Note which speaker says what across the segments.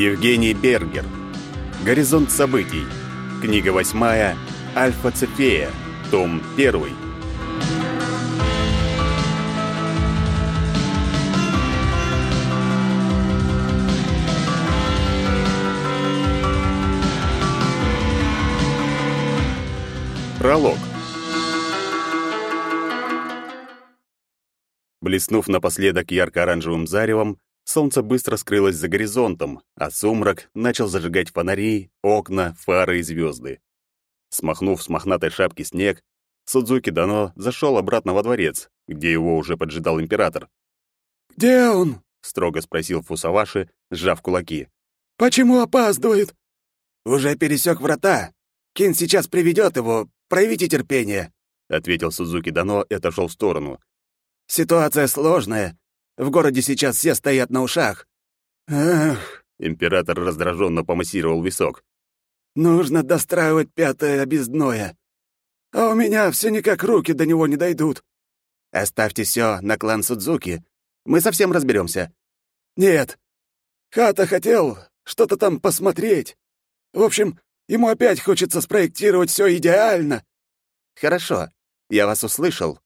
Speaker 1: Евгений Бергер. Горизонт событий. Книга восьмая. Альфа Цефея. Том первый. Пролог. Блеснув напоследок ярко-оранжевым заревом, солнце быстро скрылось за горизонтом, а сумрак начал зажигать фонари, окна, фары и звезды. Смахнув с мохнатой шапки снег, Судзуки Дано зашел обратно во дворец, где его уже поджидал император.
Speaker 2: «Где он?»
Speaker 1: — строго спросил Фусаваши, сжав кулаки.
Speaker 2: «Почему опаздывает?»
Speaker 3: «Уже пересек врата. Кин сейчас приведет его. Проявите терпение», —
Speaker 1: ответил Судзуки Дано и отошел в сторону.
Speaker 3: «Ситуация сложная. В городе сейчас все стоят на ушах».
Speaker 2: «Эх!»
Speaker 1: — император раздраженно помассировал висок.
Speaker 2: «Нужно достраивать пятое обездное. А у меня все никак руки до него не дойдут».
Speaker 3: «Оставьте все на клан Судзуки. Мы совсем разберемся.
Speaker 2: «Нет. Хата хотел что-то там посмотреть. В общем, Ему опять хочется спроектировать все идеально.
Speaker 3: Хорошо, я вас услышал.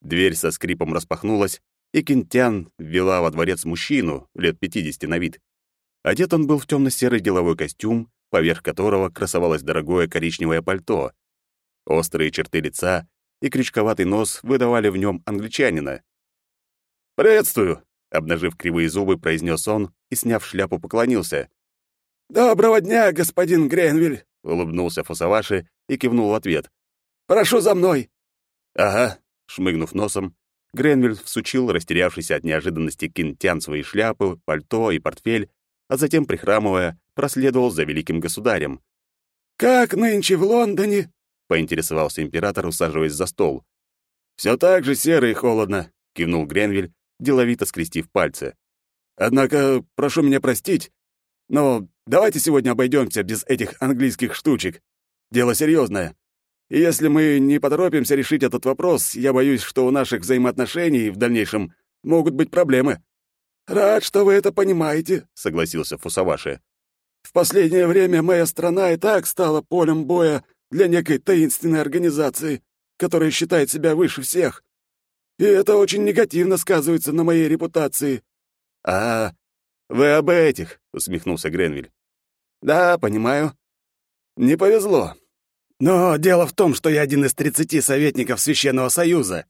Speaker 1: Дверь со скрипом распахнулась, и Кентян ввела во дворец мужчину, лет пятидесяти на вид. Одет он был в темно-серый деловой костюм, поверх которого красовалось дорогое коричневое пальто. Острые черты лица и крючковатый нос выдавали в нем англичанина. «Приветствую!» — обнажив кривые зубы, произнес он и, сняв шляпу, поклонился.
Speaker 2: «Доброго дня, господин Гренвиль!» — улыбнулся Фусаваши и кивнул в ответ. «Прошу за мной!»
Speaker 1: «Ага», — шмыгнув носом, Гренвиль всучил растерявшийся от неожиданности Кинтян свои шляпы, пальто и портфель, а затем, прихрамывая, проследовал за великим государем.
Speaker 2: «Как нынче в Лондоне?»
Speaker 1: — поинтересовался император, усаживаясь за стол.
Speaker 2: «Все так же серо и холодно», — кивнул Гренвиль, деловито скрестив пальцы. «Однако, прошу меня простить, но давайте сегодня обойдемся без этих английских штучек. Дело серьезное. И если мы не поторопимся решить этот вопрос, я боюсь, что у наших взаимоотношений в дальнейшем могут быть проблемы. Рад, что вы это понимаете, согласился Фусаваши. В последнее время моя страна и так стала полем боя для некой таинственной организации, которая считает себя выше всех. И это очень негативно сказывается на моей репутации.
Speaker 1: А, «Вы об этих», — усмехнулся Гренвиль.
Speaker 2: «Да, понимаю. Не повезло. Но дело в том, что я один из тридцати советников Священного Союза.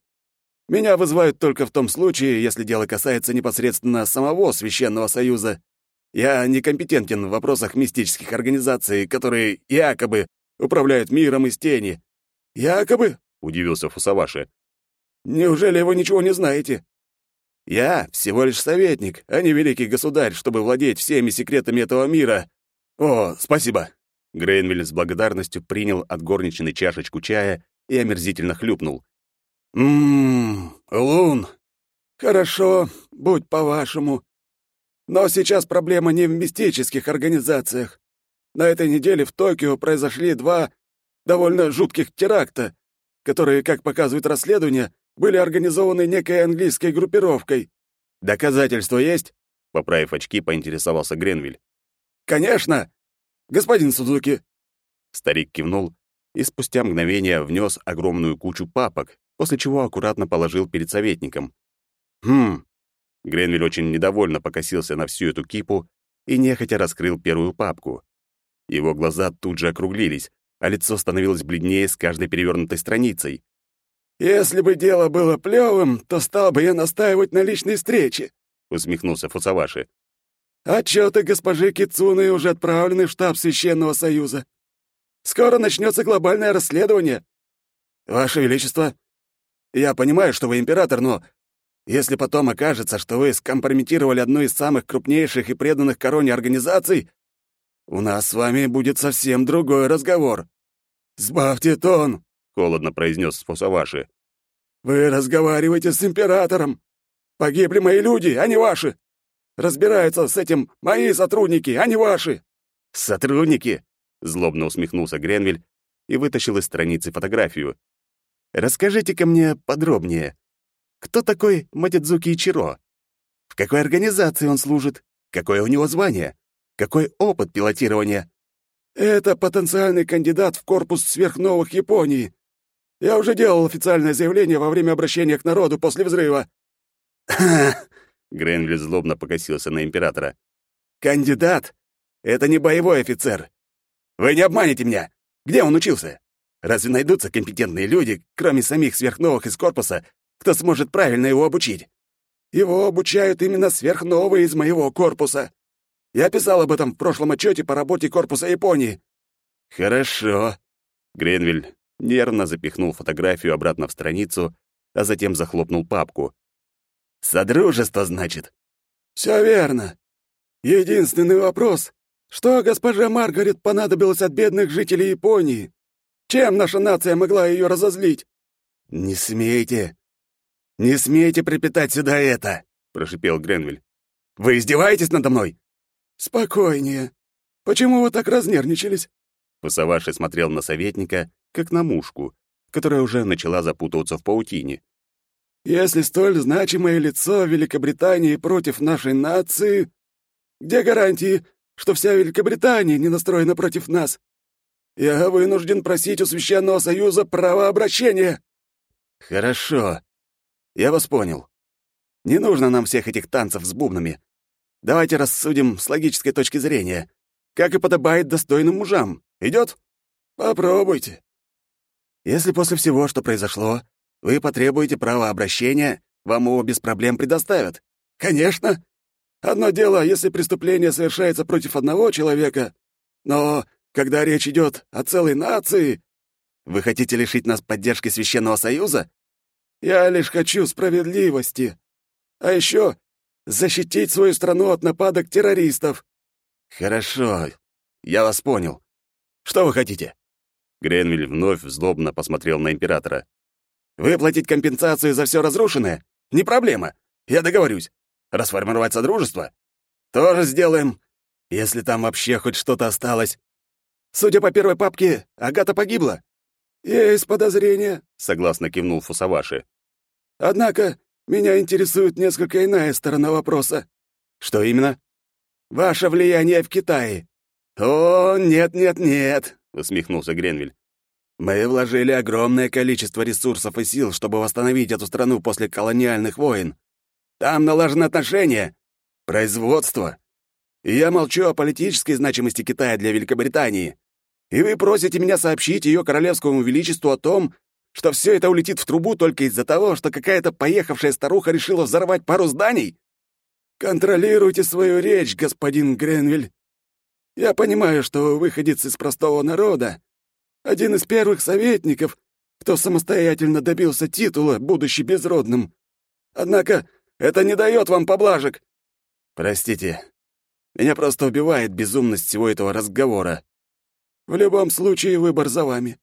Speaker 2: Меня вызывают только в том случае, если дело касается непосредственно самого Священного Союза. Я некомпетентен в вопросах мистических организаций, которые якобы управляют миром из тени. Якобы?» — удивился Фусаваши. «Неужели вы ничего не знаете?» Я всего лишь советник, а не великий государь, чтобы владеть всеми секретами этого мира. О, спасибо.
Speaker 1: Грейнвиль с благодарностью принял от горничной чашечку чая и омерзительно хлюпнул.
Speaker 2: Ммм, Лун. Хорошо, будь по-вашему. Но сейчас проблема не в мистических организациях. На этой неделе в Токио произошли два довольно жутких теракта, которые, как показывает расследование, были организованы некой английской группировкой. Доказательства есть? Поправив очки, поинтересовался Гренвиль. Конечно, господин Сузуки.
Speaker 1: Старик кивнул и спустя мгновение внес огромную кучу папок, после чего аккуратно положил перед советником. Хм. Гренвиль очень недовольно покосился на всю эту кипу и нехотя раскрыл первую папку. Его глаза тут же округлились, а лицо становилось бледнее с каждой перевернутой страницей.
Speaker 2: «Если бы дело было плевым, то стал бы я настаивать на личной встрече», — усмехнулся Фусаваши. «Отчеты госпожи Кицуны уже отправлены в штаб Священного Союза. Скоро начнется глобальное расследование. Ваше Величество, я понимаю, что вы император, но если потом окажется, что вы скомпрометировали одну из самых крупнейших и преданных короне организаций, у нас с вами будет совсем другой разговор. Сбавьте тон, — холодно произнес Фусаваши. «Вы разговариваете с императором. Погибли мои люди, а не ваши. Разбираются с этим мои сотрудники, а не ваши».
Speaker 1: «Сотрудники?» — злобно усмехнулся Гренвиль и вытащил из страницы фотографию. расскажите-ка мне подробнее, кто такой Матидзуки Ичиро? В какой организации он служит? Какое у него звание? Какой опыт пилотирования?
Speaker 2: Это потенциальный кандидат в корпус сверхновых Японии. Я уже делал официальное заявление во время обращения к народу после взрыва.
Speaker 1: Гренвиль злобно покосился на императора.
Speaker 2: Кандидат? Это не боевой офицер. Вы не обманете меня. Где он учился? Разве найдутся компетентные люди, кроме самих сверхновых из корпуса, кто сможет правильно его обучить? Его обучают именно сверхновые из моего корпуса. Я писал об этом в прошлом отчете по работе корпуса Японии.
Speaker 1: Хорошо. Гренвиль нервно запихнул фотографию обратно в страницу, а затем захлопнул папку. Содружество, значит?
Speaker 2: Все верно. Единственный вопрос что госпоже Маргарет понадобилось от бедных жителей Японии? Чем наша нация могла ее разозлить?
Speaker 3: Не смейте. Не смейте припитать сюда это, прошипел Гренвиль. Вы издеваетесь надо мной?
Speaker 2: Спокойнее. Почему вы так разнервничались?
Speaker 1: Пасаваши смотрел на советника, как на мушку, которая уже начала запутываться в паутине.
Speaker 2: Если столь значимое лицо Великобритании против нашей нации, где гарантии, что вся Великобритания не настроена против нас. Я вынужден просить у Священного Союза право обращения».
Speaker 3: «Хорошо. Я вас понял. Не нужно нам всех этих танцев с бубнами. Давайте рассудим с логической точки зрения, как и подобает достойным мужам. Идет?
Speaker 2: Попробуйте.
Speaker 3: Если после всего, что произошло, вы потребуете права обращения, вам его без проблем предоставят.
Speaker 2: Конечно. Одно дело, если преступление совершается против одного человека, но когда речь идет о целой нации...
Speaker 3: Вы хотите лишить нас поддержки Священного Союза?
Speaker 2: Я лишь хочу справедливости. А еще защитить свою страну от нападок террористов.
Speaker 3: Хорошо, я вас понял. Что вы хотите?
Speaker 1: Гренвиль вновь злобно посмотрел на императора.
Speaker 3: Выплатить компенсацию за все разрушенное? Не проблема. Я договорюсь. Расформировать Содружество? Тоже сделаем, если там вообще хоть что-то осталось. Судя по первой папке, Агата погибла.
Speaker 2: Есть подозрение, согласно кивнул Фусаваши. Однако меня интересует несколько иная сторона вопроса.
Speaker 3: Что именно?
Speaker 2: Ваше влияние в Китае.
Speaker 3: О, нет-нет-нет, усмехнулся Гренвиль. Мы вложили огромное количество ресурсов и сил, чтобы восстановить эту страну после колониальных войн. Там налажены отношения, производство. И я молчу о политической значимости Китая для Великобритании. И вы просите меня сообщить ее королевскому величеству о том, что все это улетит в трубу только из-за того, что какая-то поехавшая старуха решила взорвать пару зданий?
Speaker 2: Контролируйте свою речь, господин Гренвиль. Я понимаю, что вы выходец из простого народа, один из первых советников, кто самостоятельно добился титула, будучи безродным. Однако это не дает вам поблажек!»
Speaker 3: «Простите, меня просто убивает безумность всего этого разговора».
Speaker 2: «В любом случае выбор за вами.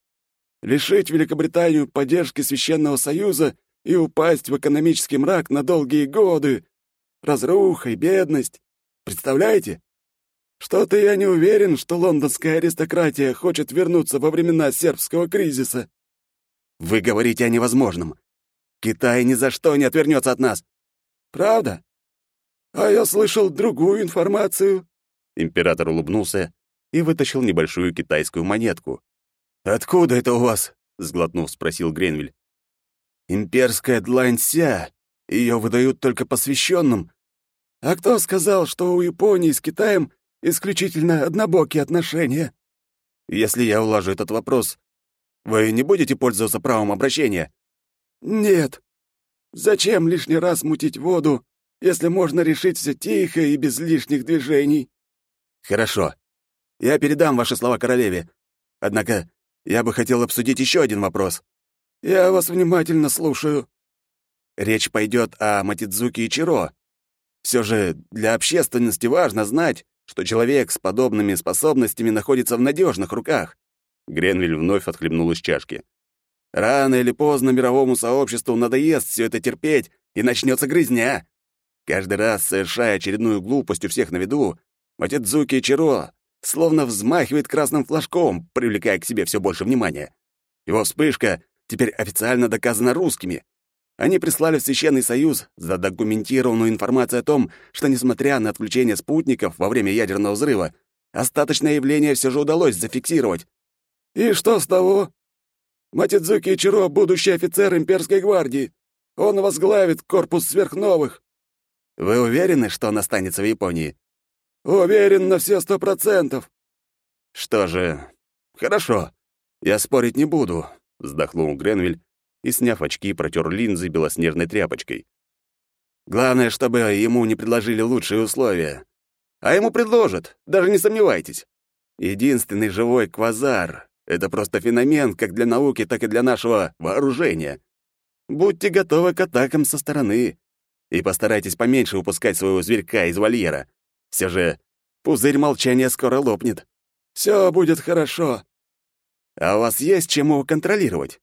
Speaker 2: Лишить Великобританию поддержки Священного Союза и упасть в экономический мрак на долгие годы. Разруха и бедность. Представляете? Что-то я не уверен, что лондонская аристократия хочет вернуться во времена сербского кризиса».
Speaker 3: «Вы говорите о невозможном. Китай ни за что не отвернется от нас.
Speaker 2: Правда? А я слышал другую информацию.
Speaker 1: Император улыбнулся и вытащил небольшую китайскую монетку.
Speaker 3: «Откуда это у вас?» — сглотнув, спросил Гренвиль. «Имперская длань-ся. Ее выдают только посвященным.
Speaker 2: А кто сказал, что у Японии с Китаем исключительно однобокие отношения?»
Speaker 3: «Если я улажу этот вопрос, вы не будете пользоваться правом обращения?»
Speaker 2: «Нет. Зачем лишний раз мутить воду, если можно решить все тихо и без лишних движений?
Speaker 3: Хорошо. Я передам ваши слова королеве. Однако я бы хотел обсудить еще один вопрос.
Speaker 2: Я вас внимательно слушаю.
Speaker 3: Речь пойдет о Матидзуки и Чиро. Все же для общественности важно знать, что человек с подобными способностями находится в надежных руках.
Speaker 1: Гренвиль вновь отхлебнул из чашки.
Speaker 3: Рано или поздно мировому сообществу надоест все это терпеть, и начнется грызня. Каждый раз, совершая очередную глупость у всех на виду, Матидзуки Чиро словно взмахивает красным флажком, привлекая к себе все больше внимания. Его вспышка теперь официально доказано русскими. Они прислали в Священный Союз задокументированную информацию о том, что, несмотря на отключение спутников во время ядерного взрыва, остаточное явление все же удалось зафиксировать.
Speaker 2: И что с того? Матидзуки Ичиро — будущий офицер имперской гвардии. Он возглавит корпус сверхновых.
Speaker 3: Вы уверены, что он останется в Японии?
Speaker 2: Уверен на все сто процентов.
Speaker 3: Что же, хорошо. Я спорить не буду, вздохнул Гренвиль и, сняв очки, протер линзы белоснежной тряпочкой. Главное, чтобы ему не предложили лучшие условия. А ему предложат, даже не сомневайтесь. Единственный живой квазар — это просто феномен как для науки, так и для нашего вооружения. Будьте готовы к атакам со стороны. И постарайтесь поменьше упускать своего зверька из вольера. Все же пузырь молчания скоро лопнет.
Speaker 2: Все будет хорошо.
Speaker 3: А у вас есть чем его контролировать?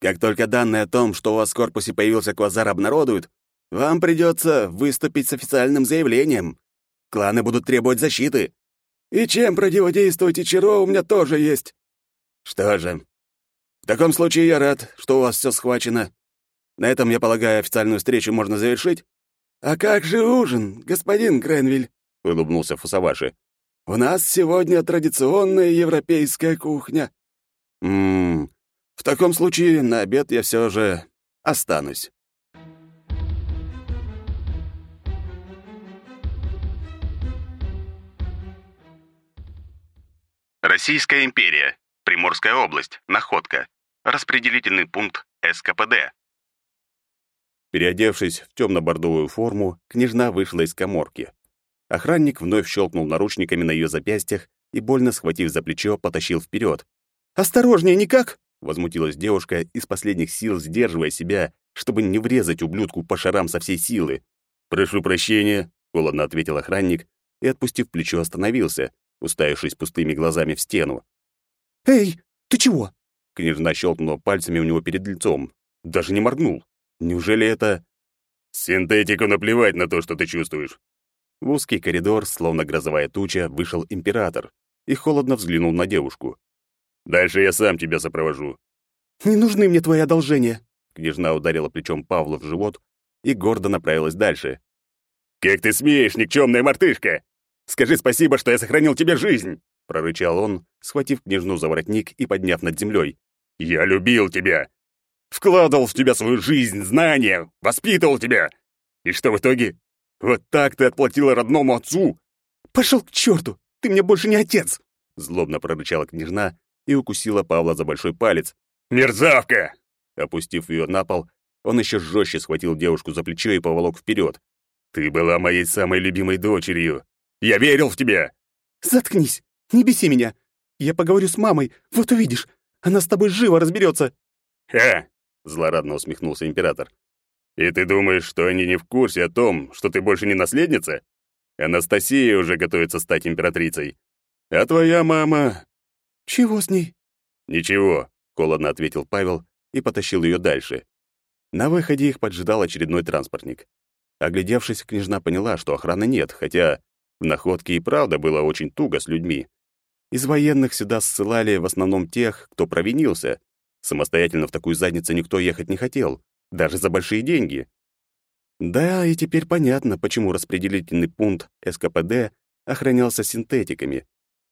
Speaker 3: Как только данные о том, что у вас в корпусе появился квазар, обнародуют, вам придется выступить с официальным заявлением. Кланы будут требовать защиты.
Speaker 2: И чем противодействовать Ичиро у меня тоже есть.
Speaker 3: Что же, в таком случае я рад, что у вас все схвачено. На этом, я полагаю, официальную встречу можно завершить.
Speaker 2: А как же ужин, господин Гренвиль? улыбнулся Фусаваши. У нас сегодня традиционная европейская кухня.
Speaker 3: Мм. В таком случае на обед я все же останусь.
Speaker 1: Российская империя. Приморская область. Находка. Распределительный пункт СКПД.
Speaker 3: Переодевшись в темно-бордовую форму, княжна вышла из коморки. Охранник вновь щелкнул наручниками на ее запястьях и, больно схватив за плечо, потащил вперед. «Осторожнее, никак!» — возмутилась девушка, из последних сил сдерживая себя, чтобы не врезать ублюдку по шарам со всей силы. «Прошу прощения», — холодно ответил охранник и, отпустив плечо, остановился, уставившись пустыми глазами в стену. «Эй, ты чего?» Княжна щелкнула пальцами у него перед лицом. Даже не моргнул. Неужели это...
Speaker 1: Синтетику наплевать на то, что ты чувствуешь.
Speaker 3: В узкий коридор, словно грозовая туча, вышел император и холодно взглянул на девушку.
Speaker 1: «Дальше я сам тебя сопровожу».
Speaker 3: «Не нужны мне твои одолжения!» Княжна ударила плечом Павла в живот и гордо направилась дальше.
Speaker 1: «Как ты смеешь, никчемная мартышка! Скажи спасибо, что я сохранил тебе жизнь!» прорычал он, схватив княжну за воротник и подняв над землей. «Я любил тебя! Вкладывал в тебя свою жизнь, знания, воспитывал тебя. И что в итоге? Вот так ты отплатила родному отцу.
Speaker 3: Пошел к черту! Ты мне больше не отец! Злобно прорычала княжна и укусила Павла за большой палец.
Speaker 1: Мерзавка!
Speaker 3: Опустив ее на пол, он еще жестче схватил девушку за плечо и поволок вперед.
Speaker 1: Ты была моей самой любимой дочерью. Я верил в тебя.
Speaker 3: Заткнись! Не беси меня! Я поговорю с мамой, вот увидишь. Она с тобой живо разберется.
Speaker 1: Ха! злорадно усмехнулся император. И ты думаешь, что они не в курсе о том, что ты больше не наследница? Анастасия уже готовится стать императрицей. А твоя мама...
Speaker 3: Чего с ней?
Speaker 1: Ничего, холодно ответил Павел и потащил ее дальше.
Speaker 3: На выходе их поджидал очередной транспортник. Оглядевшись, княжна поняла, что охраны нет, хотя в находке и правда было очень туго с людьми. Из военных сюда ссылали в основном тех, кто провинился, Самостоятельно в такую задницу никто ехать не хотел, даже за большие деньги. Да, и теперь понятно, почему распределительный пункт СКПД охранялся синтетиками.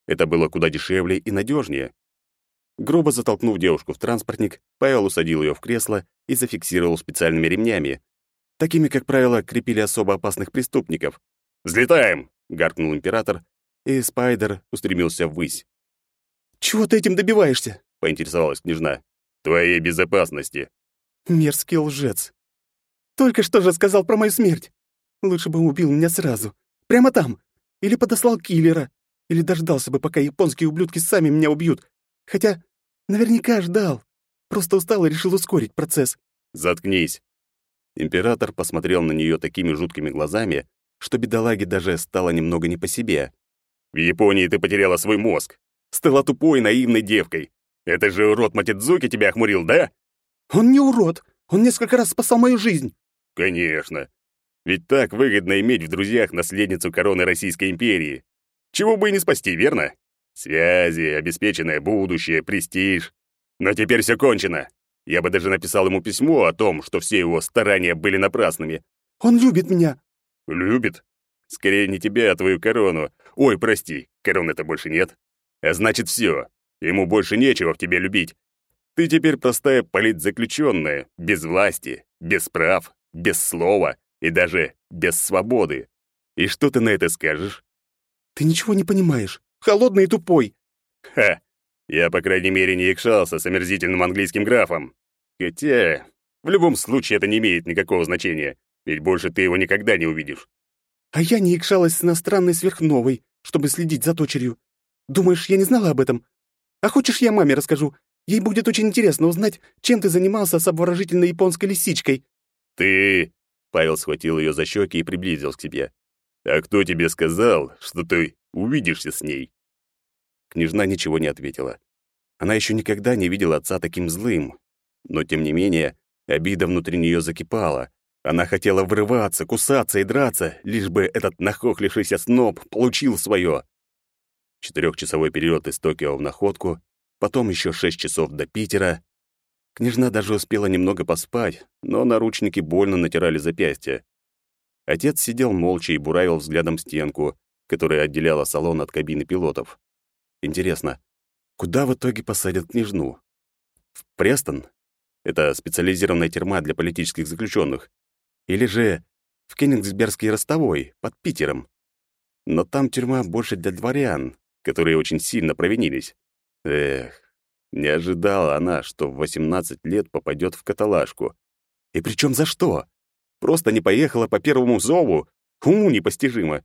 Speaker 3: Это было куда дешевле и надежнее. Грубо затолкнув девушку в транспортник, Павел усадил ее в кресло и зафиксировал специальными ремнями. Такими, как правило, крепили особо опасных преступников.
Speaker 1: «Взлетаем!»
Speaker 3: — гаркнул император, и Спайдер устремился ввысь. «Чего ты этим добиваешься?» — поинтересовалась княжна
Speaker 1: твоей безопасности.
Speaker 3: Мерзкий лжец. Только что же сказал про мою смерть. Лучше бы убил меня сразу. Прямо там. Или подослал киллера. Или дождался бы, пока японские ублюдки сами меня убьют. Хотя наверняка ждал. Просто устал и решил ускорить процесс.
Speaker 1: Заткнись.
Speaker 3: Император посмотрел на нее такими жуткими глазами, что бедолаге даже стало немного не по себе.
Speaker 1: В Японии ты потеряла свой мозг. Стала тупой, наивной девкой. Это же урод Матидзуки тебя охмурил, да?
Speaker 3: Он не урод. Он несколько раз спасал мою жизнь.
Speaker 1: Конечно. Ведь так выгодно иметь в друзьях наследницу короны Российской империи. Чего бы и не спасти, верно? Связи, обеспеченное будущее, престиж. Но теперь все кончено. Я бы даже написал ему письмо о том, что все его старания были напрасными.
Speaker 2: Он любит меня.
Speaker 1: Любит? Скорее не тебя, а твою корону. Ой, прости, короны-то больше нет. А значит, все. Ему больше нечего в тебе любить. Ты теперь простая политзаключенная, без власти, без прав, без слова и даже без свободы. И что ты на это скажешь?
Speaker 2: Ты ничего не понимаешь. Холодный и тупой.
Speaker 1: Ха! Я, по крайней мере, не якшался с омерзительным английским графом. Хотя, в любом случае это не имеет никакого значения, ведь больше ты его никогда не увидишь.
Speaker 2: А я не якшалась с иностранной сверхновой, чтобы следить за дочерью. Думаешь, я не знала об этом? А хочешь, я маме расскажу? Ей будет очень интересно узнать, чем ты занимался с обворожительной японской лисичкой».
Speaker 1: «Ты...» — Павел схватил ее за щеки и приблизился к себе. «А кто тебе сказал, что ты увидишься с ней?» Княжна ничего не ответила. Она еще никогда не видела отца таким злым. Но, тем не менее, обида внутри нее закипала. Она хотела врываться, кусаться и драться, лишь бы этот нахохлившийся сноб получил свое. Четырехчасовой перелет из Токио в Находку, потом еще шесть часов до Питера. Княжна даже успела немного поспать, но наручники больно натирали запястья. Отец сидел молча и буравил взглядом стенку, которая отделяла салон от кабины пилотов. Интересно, куда в итоге посадят княжну? В Престон? Это специализированная тюрьма для политических заключенных. Или же в Кенигсбергский ростовой, под Питером. Но там тюрьма больше для дворян, которые очень сильно провинились. Эх, не ожидала она, что в 18 лет попадет в каталажку. И причем за что? Просто не поехала по первому зову? Уму непостижимо.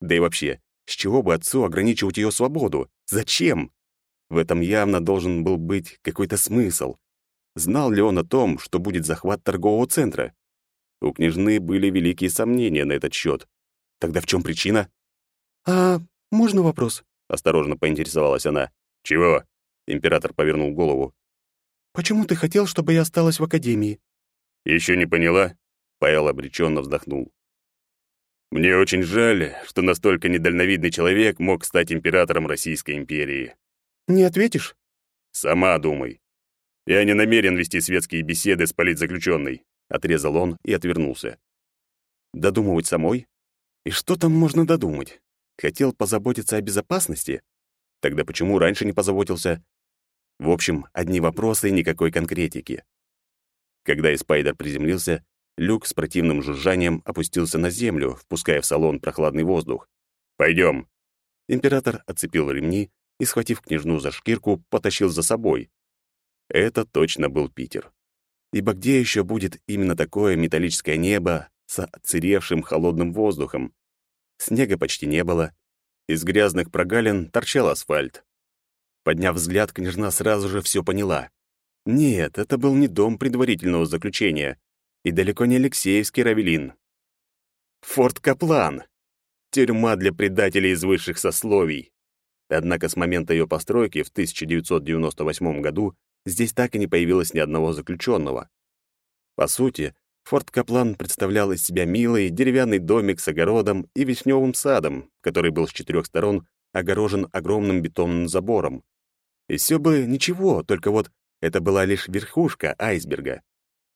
Speaker 1: Да и вообще, с чего бы отцу ограничивать ее свободу? Зачем? В этом явно должен был быть какой-то смысл. Знал ли он о том, что будет захват торгового центра? У княжны были великие сомнения на этот счет. Тогда в чем причина?
Speaker 2: «А можно вопрос?»
Speaker 1: — осторожно поинтересовалась она. «Чего?» — император повернул голову.
Speaker 2: «Почему ты хотел, чтобы я осталась в академии?»
Speaker 1: Еще не поняла?» — Павел обреченно вздохнул. Мне очень жаль, что настолько недальновидный человек мог стать императором Российской империи.
Speaker 2: Не ответишь?
Speaker 1: Сама думай. Я не намерен вести светские беседы с политзаключенной, отрезал он и отвернулся. Додумывать самой? И что там можно додумать? Хотел позаботиться о безопасности? Тогда почему раньше не позаботился? В общем, одни вопросы и никакой конкретики. Когда Испайдер приземлился, Люк с противным жужжанием опустился на землю, впуская в салон прохладный воздух. «Пойдем». Император отцепил ремни и, схватив княжну за шкирку, потащил за собой. Это точно был Питер. Ибо где еще будет именно такое металлическое небо с отсыревшим холодным воздухом? Снега почти не было. Из грязных прогалин торчал асфальт. Подняв взгляд, княжна сразу же все поняла. Нет, это был не дом предварительного заключения, и далеко не Алексеевский Равелин. Форт Каплан. Тюрьма для предателей из высших сословий. Однако с момента ее постройки в 1998 году здесь так и не появилось ни одного заключенного. По сути, Форт Каплан представлял из себя милый деревянный домик с огородом и вишневым садом, который был с четырех сторон огорожен огромным бетонным забором. И все бы ничего, только вот это была лишь верхушка айсберга.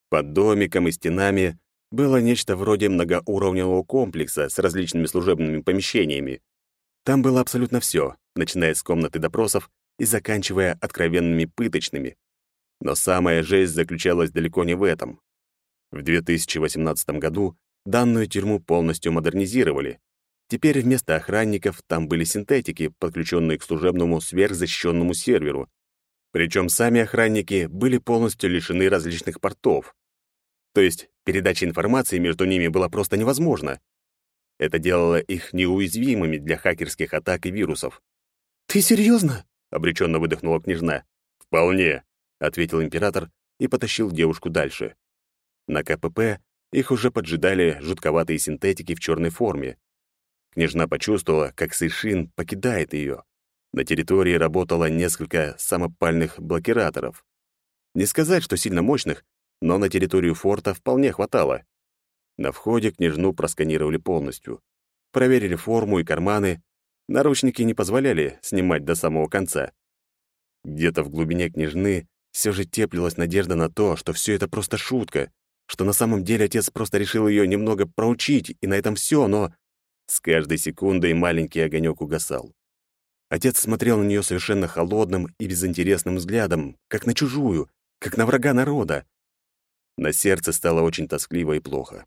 Speaker 1: Под домиком и стенами было нечто вроде многоуровневого комплекса с различными служебными помещениями. Там было абсолютно все, начиная с комнаты допросов и заканчивая откровенными пыточными. Но самая жесть заключалась далеко не в этом. В 2018 году данную тюрьму полностью модернизировали. Теперь вместо охранников там были синтетики, подключенные к служебному сверхзащищенному серверу, причем сами охранники были полностью лишены различных портов. То есть передача информации между ними была просто невозможна. Это делало их неуязвимыми для хакерских атак и вирусов.
Speaker 2: «Ты серьезно?
Speaker 1: обреченно выдохнула княжна. «Вполне», — ответил император и потащил девушку дальше. На КПП их уже поджидали жутковатые синтетики в черной форме. Княжна почувствовала, как Сейшин покидает ее. На территории работало несколько самопальных блокираторов. Не сказать, что сильно мощных, но на территорию форта вполне хватало. На входе княжну просканировали полностью. Проверили форму и карманы. Наручники не позволяли снимать до самого конца. Где-то в глубине княжны все же теплилась надежда на то, что все это просто шутка, что на самом деле отец просто решил ее немного проучить, и на этом все, но с каждой секундой маленький огонек угасал. Отец смотрел на нее совершенно холодным и безинтересным взглядом, как на чужую, как на врага народа. На сердце стало очень тоскливо и плохо.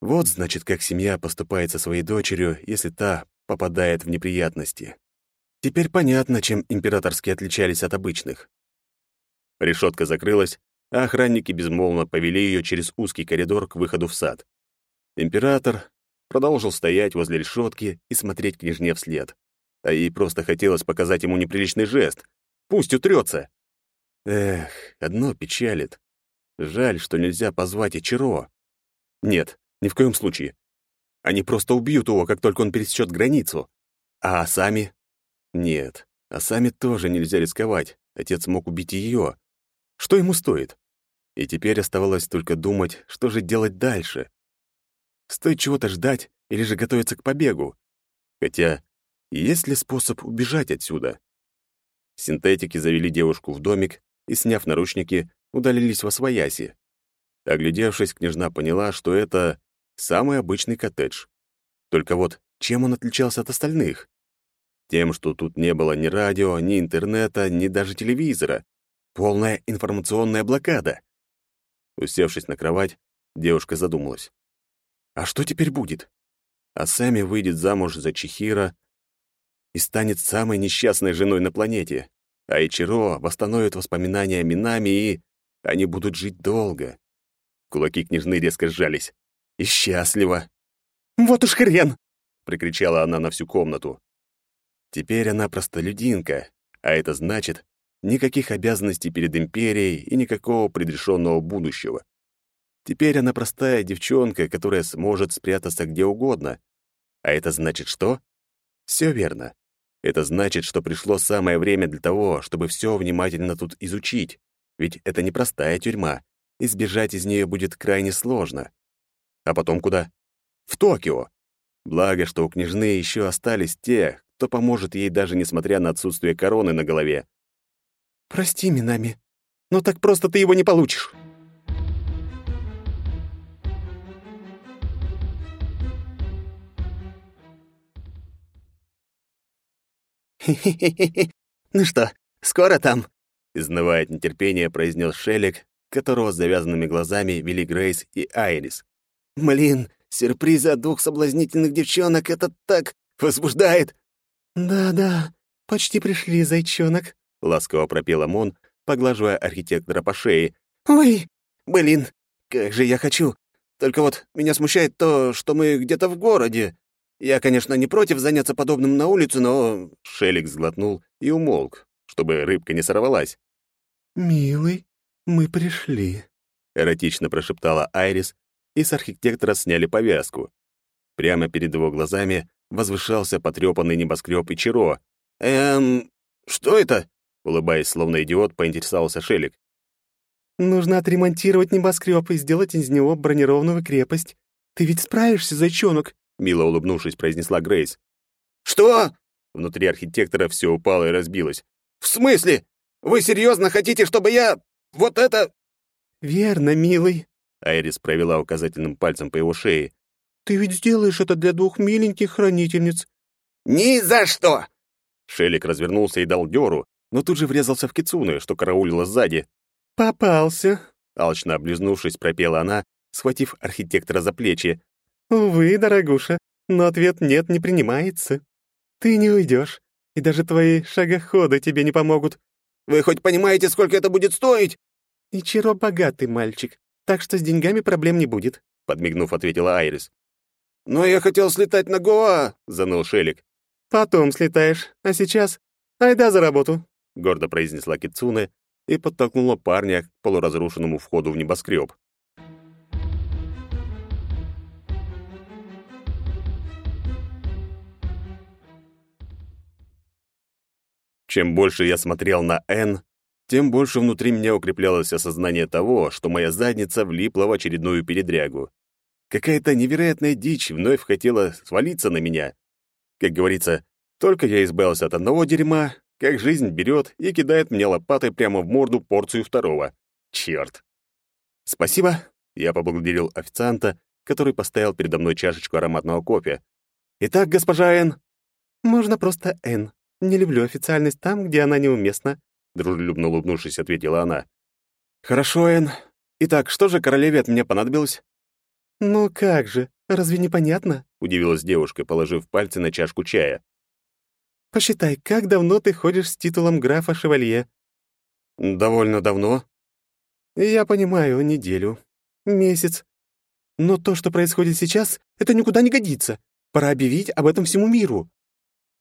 Speaker 1: Вот, значит, как семья поступает со своей дочерью, если та попадает в неприятности. Теперь понятно, чем императорские отличались от обычных. Решетка закрылась, а охранники безмолвно повели ее через узкий коридор к выходу в сад. Император продолжил стоять возле решетки и смотреть княжне вслед. А ей просто хотелось показать ему неприличный жест. Пусть утрется. Эх, одно печалит. Жаль, что нельзя позвать Ичиро. Нет, ни в коем случае. Они просто убьют его, как только он пересечет границу. А сами? Нет, а сами тоже нельзя рисковать. Отец мог убить ее. Что ему стоит? И теперь оставалось только думать, что же делать дальше. Стоит чего-то ждать или же готовиться к побегу. Хотя, есть ли способ убежать отсюда? Синтетики завели девушку в домик и, сняв наручники, удалились во свояси. Оглядевшись, княжна поняла, что это самый обычный коттедж. Только вот чем он отличался от остальных? Тем, что тут не было ни радио, ни интернета, ни даже телевизора. Полная информационная блокада. Усевшись на кровать, девушка задумалась. А что теперь будет? А Сами выйдет замуж за Чихира и станет самой несчастной женой на планете. А Ичиро восстановит воспоминания Минами, и они будут жить долго. Кулаки княжны резко сжались. И счастливо. «Вот уж хрен!» — прикричала она на всю комнату. Теперь она простолюдинка, а это значит, Никаких обязанностей перед империей и никакого предрешенного будущего. Теперь она простая девчонка, которая сможет спрятаться где угодно. А это значит что? Все верно. Это значит, что пришло самое время для того, чтобы все внимательно тут изучить. Ведь это непростая тюрьма, и сбежать из нее будет крайне сложно. А потом куда? В Токио. Благо, что у княжны еще остались те, кто поможет ей даже несмотря на отсутствие короны на голове.
Speaker 2: «Прости, Минами, но так просто ты его не получишь». «Хе-хе-хе, ну что, скоро там?»
Speaker 1: Изнывая от нетерпения, произнес Шелик, которого с завязанными глазами вели Грейс и Айрис.
Speaker 2: «Блин, сюрпризы от двух соблазнительных девчонок — это так возбуждает!» «Да-да, почти пришли, зайчонок», —
Speaker 1: ласково пропела Мон, поглаживая архитектора по шее.
Speaker 2: «Ой, блин, как же я хочу! Только вот меня смущает то, что мы где-то в городе. Я, конечно, не против заняться подобным на улице, но...»
Speaker 1: Шелик сглотнул и умолк, чтобы рыбка не сорвалась.
Speaker 2: «Милый, мы пришли», —
Speaker 1: эротично прошептала Айрис, и с архитектора сняли повязку. Прямо перед его глазами возвышался потрёпанный небоскреб Ичиро.
Speaker 2: «Эм, что это?»
Speaker 1: Улыбаясь, словно идиот, поинтересовался Шелик.
Speaker 2: «Нужно отремонтировать небоскреб и сделать из него бронированную крепость. Ты ведь справишься, зайчонок?»
Speaker 1: Мило улыбнувшись, произнесла Грейс.
Speaker 2: «Что?»
Speaker 1: Внутри архитектора все упало и разбилось.
Speaker 2: «В смысле? Вы серьезно хотите, чтобы я... вот это...» «Верно, милый», —
Speaker 1: Айрис провела указательным пальцем по его шее.
Speaker 2: «Ты ведь сделаешь это для двух миленьких хранительниц». «Ни за что!»
Speaker 1: Шелик развернулся и дал дёру, но тут же врезался в Кицуны, что караулила сзади.
Speaker 2: «Попался», —
Speaker 1: алчно облизнувшись, пропела она, схватив архитектора за плечи.
Speaker 2: «Увы, дорогуша, но ответ «нет» не принимается. Ты не уйдешь, и даже твои шагоходы тебе не помогут. Вы хоть понимаете, сколько это будет стоить?» «Ичиро богатый мальчик, так что с деньгами проблем не будет», — подмигнув, ответила Айрис. «Но я хотел слетать на Гоа», — заныл Шелик. «Потом слетаешь, а сейчас айда за работу», —
Speaker 1: гордо произнесла Кицуне и подтолкнула парня к полуразрушенному входу в небоскреб. Чем больше я смотрел на Н, тем больше внутри меня укреплялось осознание того, что моя задница влипла в очередную передрягу. Какая-то невероятная дичь вновь хотела свалиться на меня. Как говорится, только я избавился от одного дерьма, как жизнь берет и кидает мне лопатой прямо в морду порцию второго. Черт. Спасибо. Я поблагодарил официанта, который поставил передо мной чашечку ароматного кофе. Итак, госпожа Н.
Speaker 4: Можно просто Н. Не люблю официальность там, где она неуместна, дружелюбно улыбнувшись, ответила она.
Speaker 1: Хорошо, Н. Итак, что же королеве от меня понадобилось?
Speaker 4: Ну как же, разве не понятно?
Speaker 1: удивилась девушка, положив пальцы на чашку чая.
Speaker 4: Посчитай, как давно ты ходишь с титулом графа Шевалье?
Speaker 1: Довольно давно.
Speaker 4: Я понимаю, неделю, месяц. Но то, что происходит сейчас, это никуда не годится. Пора объявить об этом всему миру.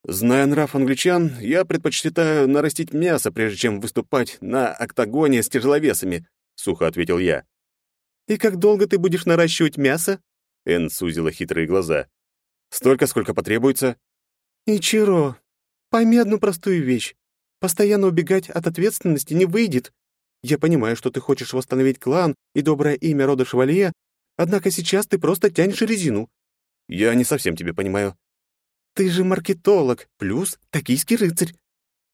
Speaker 1: Зная нрав англичан, я предпочитаю нарастить мясо, прежде чем выступать на октагоне с тяжеловесами, сухо ответил я.
Speaker 4: И как долго ты будешь наращивать мясо?
Speaker 1: Эн сузила хитрые глаза. Столько, сколько потребуется.
Speaker 4: Ичиро, пойми одну простую вещь. Постоянно убегать от ответственности не выйдет. Я понимаю, что ты хочешь восстановить клан и доброе имя рода Шевалье, однако сейчас ты просто тянешь резину.
Speaker 1: Я не совсем тебя понимаю.
Speaker 4: Ты же маркетолог, плюс токийский рыцарь.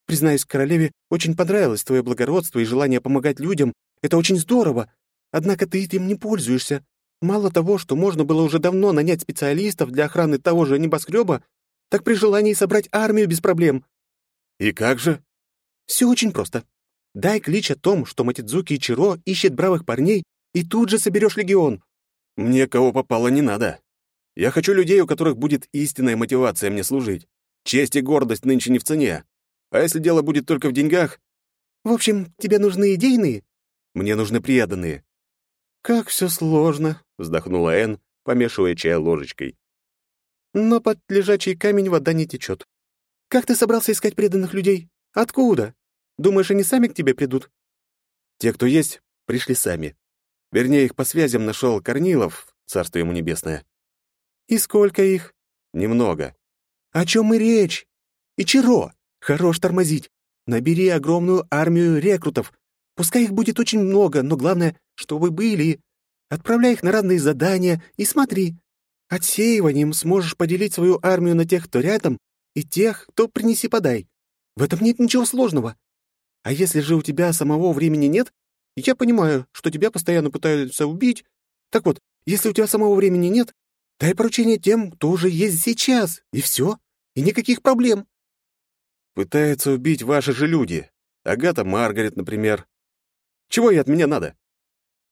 Speaker 4: Признаюсь, королеве очень понравилось твое благородство и желание помогать людям. Это очень здорово. Однако ты этим не пользуешься. Мало того, что можно было уже давно нанять специалистов для охраны того же небоскреба, так при желании собрать армию без проблем.
Speaker 1: И как же?
Speaker 4: Все очень просто. Дай клич о том, что Матидзуки и Чиро ищет бравых парней, и тут же соберешь легион.
Speaker 1: Мне кого попало не надо. Я хочу людей, у которых будет истинная мотивация мне служить. Честь и гордость нынче не в цене. А если дело будет только в деньгах?
Speaker 4: В общем, тебе нужны идейные?
Speaker 1: Мне нужны преданные.
Speaker 4: Как все сложно, вздохнула Энн, помешивая чай ложечкой. Но под лежачий камень вода не течет. Как ты собрался искать преданных людей? Откуда? Думаешь, они сами к тебе придут?
Speaker 1: Те, кто есть, пришли сами. Вернее, их по связям нашел Корнилов, царство ему небесное.
Speaker 4: «И сколько их?»
Speaker 1: «Немного».
Speaker 4: «О чем и речь? Ичиро, хорош тормозить. Набери огромную армию рекрутов. Пускай их будет очень много, но главное, чтобы были. Отправляй их на разные задания и смотри. Отсеиванием сможешь поделить свою армию на тех, кто рядом, и тех, кто принеси-подай. В этом нет ничего сложного. А если же у тебя самого времени нет, я понимаю, что тебя постоянно пытаются убить. Так вот, если у тебя самого времени нет, Дай поручение тем, кто уже есть сейчас, и все, и никаких проблем.
Speaker 1: Пытаются убить ваши же люди. Агата Маргарет, например. Чего ей от меня надо?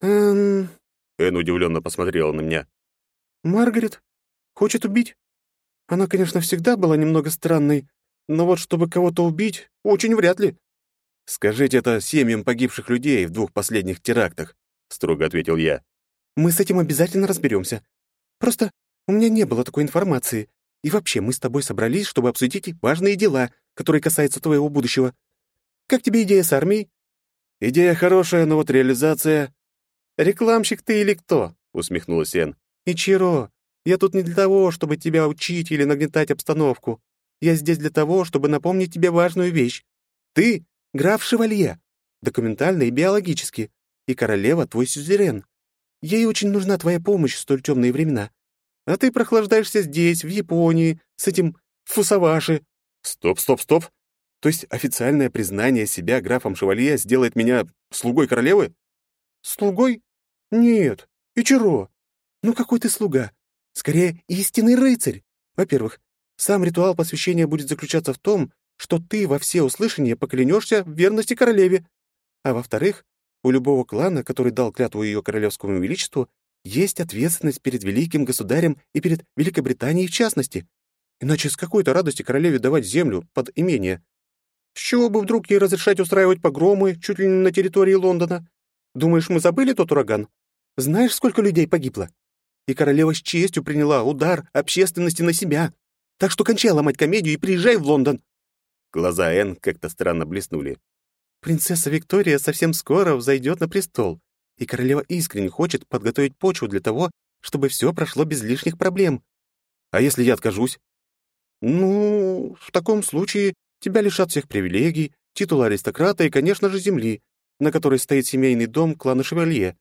Speaker 4: Эм...
Speaker 1: Эн удивленно посмотрела на меня.
Speaker 4: Маргарет? Хочет убить? Она, конечно, всегда была немного странной, но вот чтобы кого-то убить, очень вряд ли.
Speaker 1: Скажите это семьям погибших людей в двух последних терактах, строго ответил я.
Speaker 4: Мы с этим обязательно разберемся. Просто у меня не было такой информации. И вообще, мы с тобой собрались, чтобы обсудить важные дела, которые касаются твоего будущего. Как тебе идея с армией?»
Speaker 1: «Идея хорошая, но вот реализация...»
Speaker 4: «Рекламщик ты или кто?» — усмехнулась Эн. «Ичиро, я тут не для того, чтобы тебя учить или нагнетать обстановку. Я здесь для того, чтобы напомнить тебе важную вещь. Ты — граф Шевалье, документально и биологически, и королева твой сюзерен. Ей очень нужна твоя помощь в столь темные времена. А ты прохлаждаешься здесь, в Японии, с этим фусаваши.
Speaker 1: Стоп, стоп, стоп. То есть официальное признание себя графом Шевалье сделает меня слугой королевы?
Speaker 4: Слугой? Нет. Ичиро. Ну какой ты слуга? Скорее, истинный рыцарь. Во-первых, сам ритуал посвящения будет заключаться в том, что ты во все всеуслышание поклянешься в верности королеве. А во-вторых, у любого клана, который дал клятву ее королевскому величеству, есть ответственность перед великим государем и перед Великобританией в частности. Иначе с какой-то радости королеве давать землю под имение? С чего бы вдруг ей разрешать устраивать погромы чуть ли не на территории Лондона? Думаешь, мы забыли тот ураган? Знаешь, сколько людей погибло? И королева с честью приняла удар общественности на себя. Так что кончай ломать комедию и приезжай в Лондон.
Speaker 1: Глаза Энн как-то странно блеснули.
Speaker 4: Принцесса Виктория совсем скоро взойдет на престол, и королева искренне хочет подготовить почву для того, чтобы все прошло без лишних проблем.
Speaker 1: А если я откажусь?
Speaker 4: Ну, в таком случае тебя лишат всех привилегий, титула аристократа и, конечно же, земли, на которой стоит семейный дом клана Шевалье.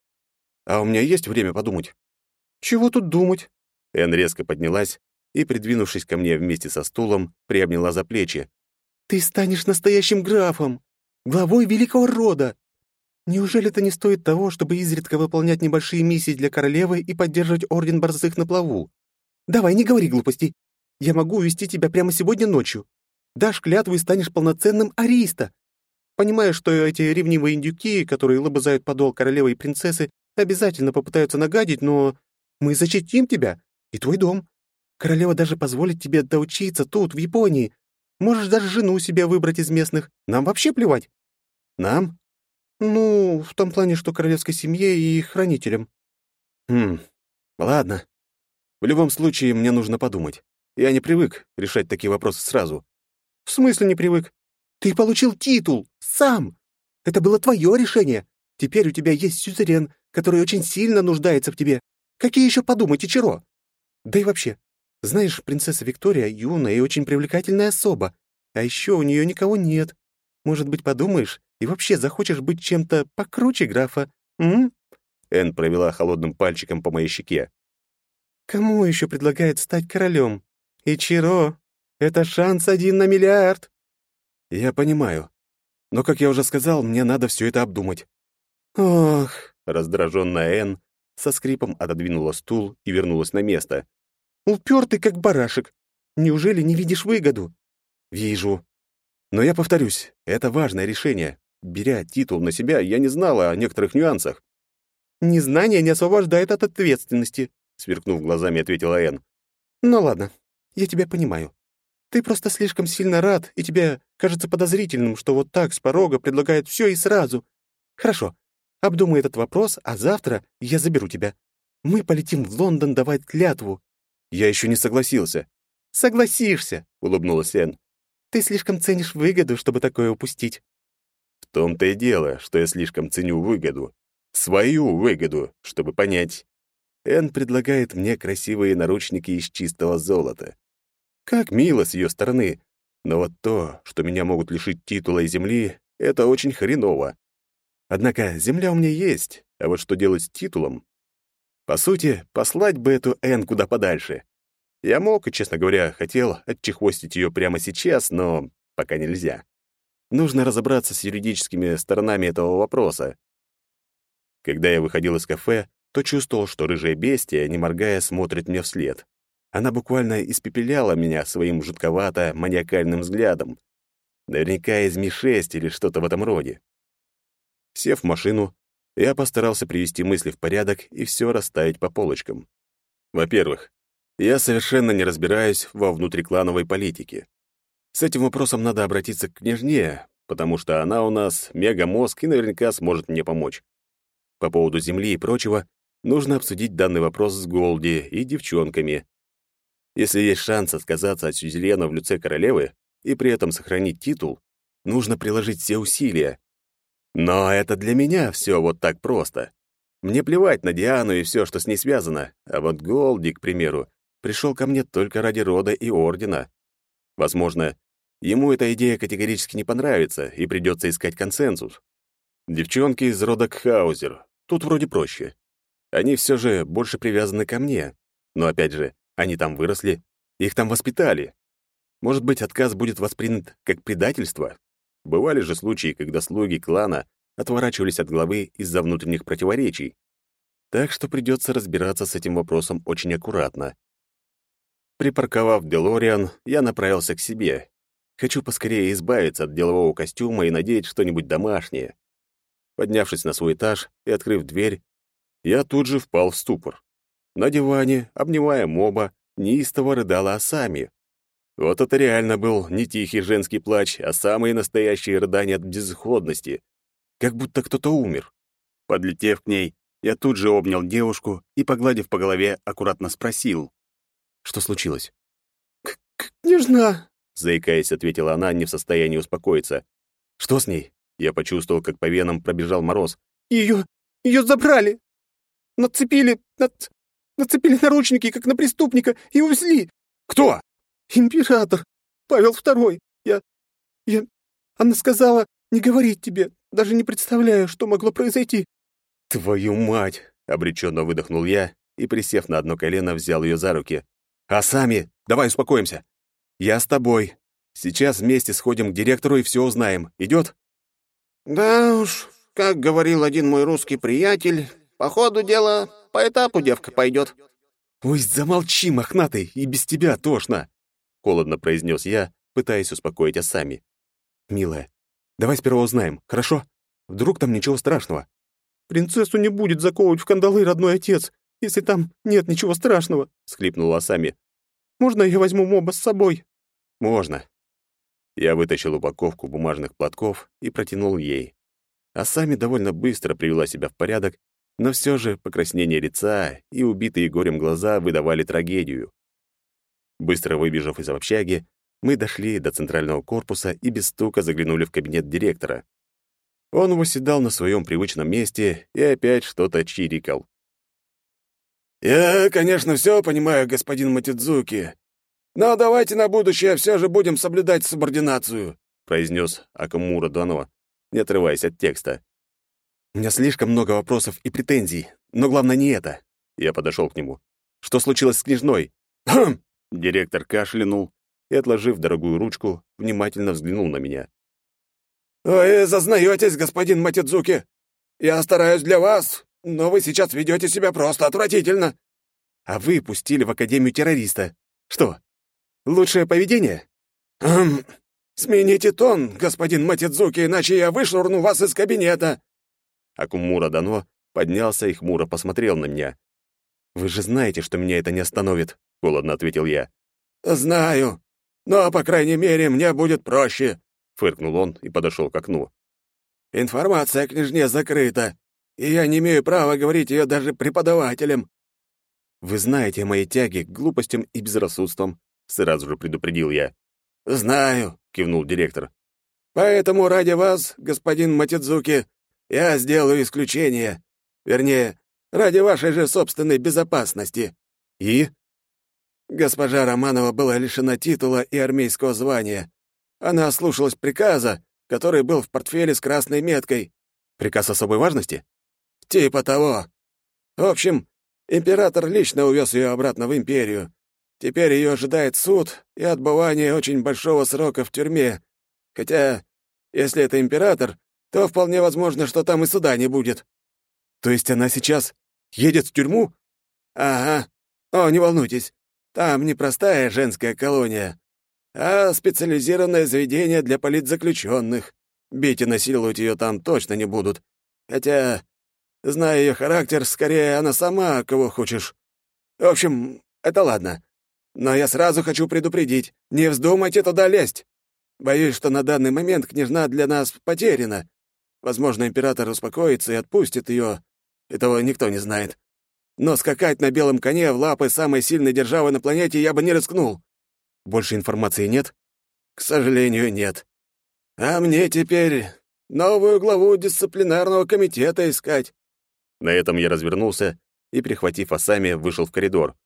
Speaker 1: А у меня есть время подумать.
Speaker 4: Чего тут думать?
Speaker 1: Эн резко поднялась и, придвинувшись ко мне вместе со стулом, приобняла за плечи.
Speaker 4: Ты станешь настоящим графом, главой великого рода. Неужели это не стоит того, чтобы изредка выполнять небольшие миссии для королевы и поддерживать орден борзых на плаву? Давай, не говори глупостей. Я могу увести тебя прямо сегодня ночью. Дашь клятву и станешь полноценным ариста. Понимаю, что эти ревнивые индюки, которые лобызают подол королевы и принцессы, обязательно попытаются нагадить, но мы защитим тебя и твой дом. Королева даже позволит тебе доучиться тут, в Японии. Можешь даже жену себе выбрать из местных. Нам вообще плевать.
Speaker 1: Нам?
Speaker 4: Ну, в том плане, что королевской семье и хранителям.
Speaker 1: Хм, ладно. В любом случае, мне нужно подумать. Я не привык решать такие вопросы сразу.
Speaker 4: В смысле не привык? Ты получил титул! Сам! Это было твое решение. Теперь у тебя есть сюзерен, который очень сильно нуждается в тебе. Какие еще подумать, Ичиро? Да и вообще, знаешь, принцесса Виктория юная и очень привлекательная особа, а еще у нее никого нет. Может быть, подумаешь и вообще захочешь быть чем-то покруче графа, м?
Speaker 1: Энн провела холодным пальчиком по моей щеке.
Speaker 4: Кому еще предлагает стать королем? Ичиро, это шанс один на миллиард.
Speaker 1: Я понимаю. Но, как я уже сказал, мне надо все это обдумать.
Speaker 4: Ох,
Speaker 1: раздраженная Энн со скрипом отодвинула стул и вернулась на место.
Speaker 4: Упертый, как барашек. Неужели не видишь выгоду?
Speaker 1: Вижу. Но я повторюсь, это важное решение. Беря титул на себя, я не знала о некоторых нюансах.
Speaker 4: Незнание не освобождает от ответственности, сверкнув глазами, ответила Энн. Ну ладно, я тебя понимаю. Ты просто слишком сильно рад, и тебе кажется подозрительным, что вот так с порога предлагают все и сразу. Хорошо, обдумай этот вопрос, а завтра я заберу тебя. Мы полетим в Лондон давать клятву.
Speaker 1: Я еще не согласился.
Speaker 4: Согласишься, улыбнулась Энн. Ты слишком ценишь выгоду, чтобы такое упустить.
Speaker 1: В том-то и дело, что я слишком ценю выгоду. Свою выгоду, чтобы понять. Энн предлагает мне красивые наручники из чистого золота. Как мило с ее стороны. Но вот то, что меня могут лишить титула и земли, это очень хреново. Однако земля у меня есть, а вот что делать с титулом? По сути, послать бы эту Энн куда подальше. Я мог и, честно говоря, хотел отчехвостить ее прямо сейчас, но пока нельзя. Нужно разобраться с юридическими сторонами этого вопроса. Когда я выходил из кафе, то чувствовал, что рыжая бестия, не моргая, смотрит мне вслед. Она буквально испепеляла меня своим жутковато-маниакальным взглядом. Наверняка из Ми-6 или что-то в этом роде. Сев в машину, я постарался привести мысли в порядок и все расставить по полочкам. Во-первых, я совершенно не разбираюсь во внутриклановой политике. С этим вопросом надо обратиться к княжне, потому что она у нас мега-мозг и наверняка сможет мне помочь. По поводу земли и прочего, нужно обсудить данный вопрос с Голди и девчонками. Если есть шанс отказаться от сюзерена в лице королевы и при этом сохранить титул, нужно приложить все усилия, но это для меня все вот так просто. Мне плевать на Диану и все, что с ней связано, а вот Голди, к примеру, пришел ко мне только ради рода и ордена. Возможно, ему эта идея категорически не понравится, и придется искать консенсус. Девчонки из рода Кхаузер. Тут вроде проще. Они все же больше привязаны ко мне. Но опять же, они там выросли, их там воспитали. Может быть, отказ будет воспринят как предательство? Бывали же случаи, когда слуги клана отворачивались от главы из-за внутренних противоречий. Так что придется разбираться с этим вопросом очень аккуратно. Припарковав Делориан, я направился к себе. Хочу поскорее избавиться от делового костюма и надеть что-нибудь домашнее. Поднявшись на свой этаж и открыв дверь, я тут же впал в ступор. На диване, обнимая моба, неистово рыдала Асами. Вот это реально был не тихий женский плач, а самые настоящие рыдания от безысходности. Как будто кто-то умер. Подлетев к ней, я тут же обнял девушку и, погладив по голове, аккуратно спросил. Что случилось?
Speaker 4: «Княжна!»
Speaker 1: — заикаясь, ответила она, не в состоянии успокоиться. «Что с ней?» Я почувствовал, как по венам пробежал мороз.
Speaker 4: «Ее... ее забрали! Нацепили... Нац... нацепили наручники, как на преступника, и увезли!»
Speaker 1: «Кто?»
Speaker 4: «Император! Павел Второй! Я... я... Она сказала не говорить тебе. Даже не представляю, что могло произойти».
Speaker 1: «Твою мать!» — обреченно выдохнул я и, присев на одно колено, взял ее за руки. «А сами? Давай успокоимся. Я с тобой.
Speaker 4: Сейчас вместе сходим к директору и все узнаем. Идет?
Speaker 3: Да уж, как говорил один мой русский приятель, по ходу дела по этапу девка пойдет.
Speaker 4: Ой, замолчи, мохнатый, и без тебя тошно, холодно произнес я, пытаясь успокоить Асами. Милая, давай сперва узнаем, хорошо? Вдруг там ничего страшного. Принцессу не будет заковывать в кандалы родной отец, если там нет ничего страшного, схлипнула Асами. Можно я возьму моба с собой? Можно. Я вытащил упаковку бумажных платков и протянул ей. Асами довольно быстро привела себя в порядок, но все же покраснение лица и убитые горем глаза выдавали трагедию. Быстро выбежав из общаги, мы дошли до центрального корпуса и без стука заглянули в кабинет директора. Он восседал на своем привычном месте и опять что-то чирикал.
Speaker 2: «Я, конечно, все понимаю, господин Матидзуки, но давайте на будущее все же будем соблюдать субординацию», произнес Акамура Дано, не отрываясь от текста.
Speaker 4: «У меня слишком много вопросов и претензий, но главное не это». Я подошел к нему. «Что случилось с княжной?»
Speaker 2: «Хм!»
Speaker 4: Директор кашлянул и, отложив дорогую ручку, внимательно взглянул на меня.
Speaker 2: «Вы зазнаетесь, господин Матидзуки. Я стараюсь для вас, но вы сейчас ведете себя просто отвратительно».
Speaker 4: «А вы пустили в Академию террориста. Что, лучшее поведение?»
Speaker 2: «Хм, смените тон, господин Матидзуки, иначе я вышвырну вас из кабинета».
Speaker 4: Акумура Дано поднялся и хмуро посмотрел на меня. «Вы же знаете, что меня это не остановит», — холодно ответил я.
Speaker 2: «Знаю, но, по крайней мере, мне будет проще»,
Speaker 4: Фыркнул он и подошел к окну.
Speaker 2: «Информация о княжне закрыта, и я не имею права говорить ее даже преподавателям».
Speaker 4: «Вы знаете мои тяги к глупостям и безрассудствам», — сразу же предупредил я.
Speaker 2: «Знаю», —
Speaker 4: кивнул директор.
Speaker 2: «Поэтому ради вас, господин Матидзуки, я сделаю исключение. Вернее, ради вашей же собственной безопасности».
Speaker 4: «И?»
Speaker 2: Госпожа Романова была лишена титула и армейского звания. Она слушалась приказа, который был в портфеле с красной меткой.
Speaker 4: Приказ особой важности?
Speaker 2: Типа того. В общем, император лично увез ее обратно в империю. Теперь ее ожидает суд и отбывание очень большого срока в тюрьме. Хотя, если это император, то вполне возможно, что там и суда не будет.
Speaker 4: То есть она сейчас едет в тюрьму?
Speaker 2: Ага. О, не волнуйтесь. Там непростая женская колония а специализированное заведение для политзаключенных. Бить и насиловать ее там точно не будут. Хотя, зная ее характер, скорее она сама кого хочешь. В общем, это ладно. Но я сразу хочу предупредить, не вздумайте туда лезть. Боюсь, что на данный момент княжна для нас потеряна. Возможно, император успокоится и отпустит ее. Этого никто не знает. Но скакать на белом коне в лапы самой сильной державы на планете я бы не рискнул.
Speaker 4: Больше информации нет?
Speaker 2: К сожалению, нет. А мне теперь новую главу дисциплинарного комитета искать.
Speaker 4: На этом я развернулся и, прихватив осами, вышел в коридор.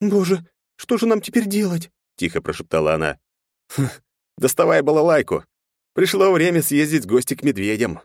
Speaker 5: «Боже, что же нам теперь делать?»
Speaker 4: — тихо прошептала она. «Хм, «Доставай балалайку. Пришло время съездить в гости к медведям».